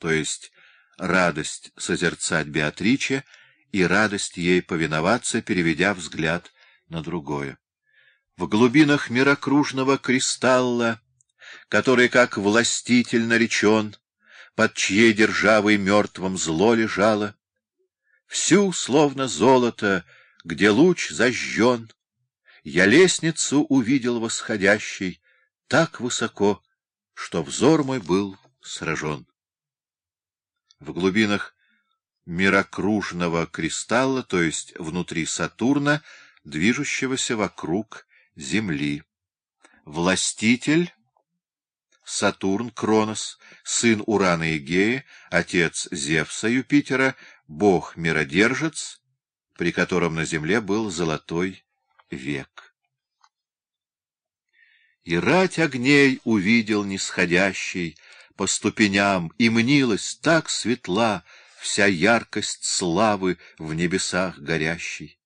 то есть радость созерцать Беатриче и радость ей повиноваться, переведя взгляд на другое. В глубинах мирокружного кристалла, который, как властитель наречен, под чьей державой мертвым зло лежало, всю, словно золото, где луч зажжен, я лестницу увидел восходящей так высоко, что взор мой был сражен. В глубинах мирокружного кристалла, то есть внутри Сатурна, движущегося вокруг Земли. Властитель Сатурн, Кронос, сын Урана и Геи, отец Зевса Юпитера, бог-миродержец, при котором на земле был золотой век. И рать огней увидел нисходящий по ступеням, и мнилась так светла вся яркость славы в небесах горящей.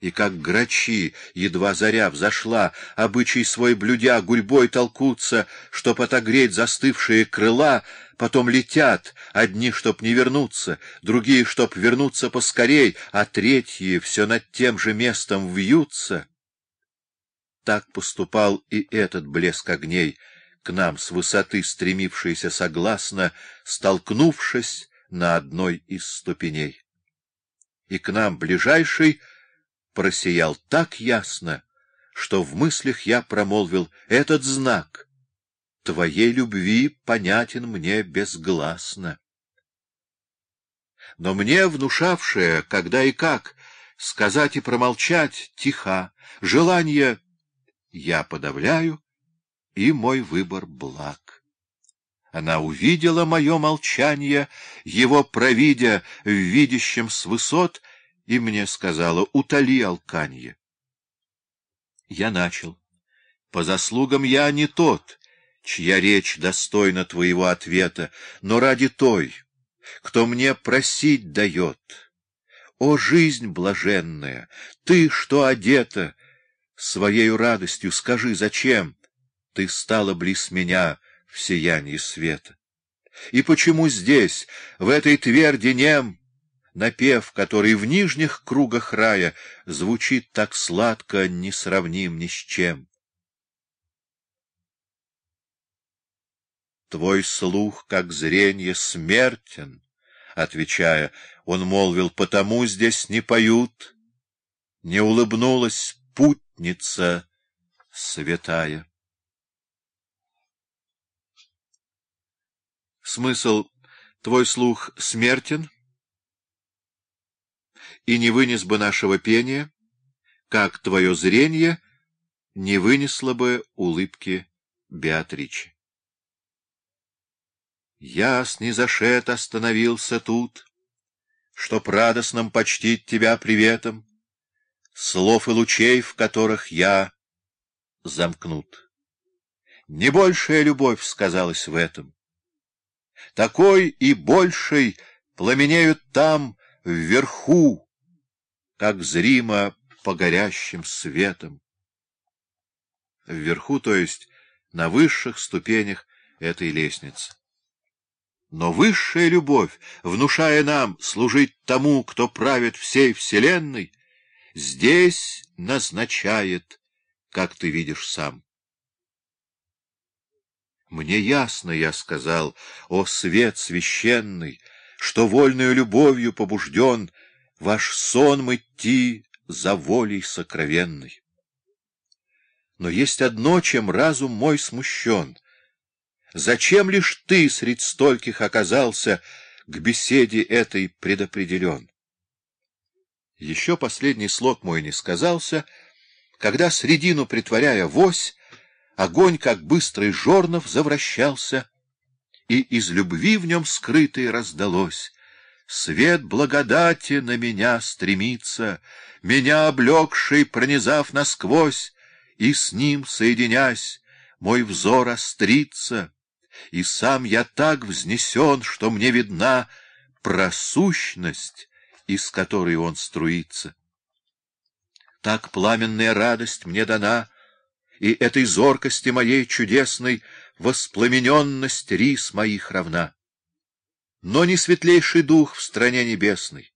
И как грачи, едва заря взошла, обычай свой блюдя, гурьбой толкутся, чтоб отогреть застывшие крыла, потом летят, одни, чтоб не вернуться, другие, чтоб вернуться поскорей, а третьи все над тем же местом вьются. Так поступал и этот блеск огней, к нам с высоты стремившийся согласно, столкнувшись на одной из ступеней. И к нам ближайший — просиял так ясно, что в мыслях я промолвил этот знак. Твоей любви понятен мне безгласно. Но мне внушавшее, когда и как, сказать и промолчать тиха, желание я подавляю, и мой выбор благ. Она увидела мое молчание, его провидя в видящем с высот — и мне сказала «Утоли алканье». Я начал. По заслугам я не тот, чья речь достойна твоего ответа, но ради той, кто мне просить дает. О, жизнь блаженная, ты, что одета, своею радостью скажи, зачем ты стала близ меня в сиянии света? И почему здесь, в этой тверди нем, напев, который в нижних кругах рая звучит так сладко, не сравним ни с чем. Твой слух, как зрение, смертен, — отвечая, он молвил, — потому здесь не поют. Не улыбнулась путница святая. Смысл «твой слух смертен» и не вынес бы нашего пения, как твое зрение не вынесло бы улыбки Беатричи. Я снизошед остановился тут, Чтоб радостным почтить тебя приветом, Слов и лучей, в которых я замкнут. Не большая любовь сказалась в этом. Такой и большей пламенеют там, вверху, как зримо по горящим светом. Вверху, то есть на высших ступенях этой лестницы. Но высшая любовь, внушая нам служить тому, кто правит всей вселенной, здесь назначает, как ты видишь сам. Мне ясно, я сказал, о свет священный, что вольную любовью побужден — ваш сон идти за волей сокровенной. Но есть одно, чем разум мой смущен. Зачем лишь ты средь стольких оказался, к беседе этой предопределен? Еще последний слог мой не сказался, когда, средину притворяя вось, огонь, как быстрый жорнов, завращался, и из любви в нем скрытой раздалось. Свет благодати на меня стремится, Меня облегший, пронизав насквозь, И с ним, соединясь, мой взор острится, И сам я так взнесен, что мне видна Просущность, из которой он струится. Так пламенная радость мне дана, И этой зоркости моей чудесной Воспламененность рис моих равна. но не светлейший дух в стране небесной.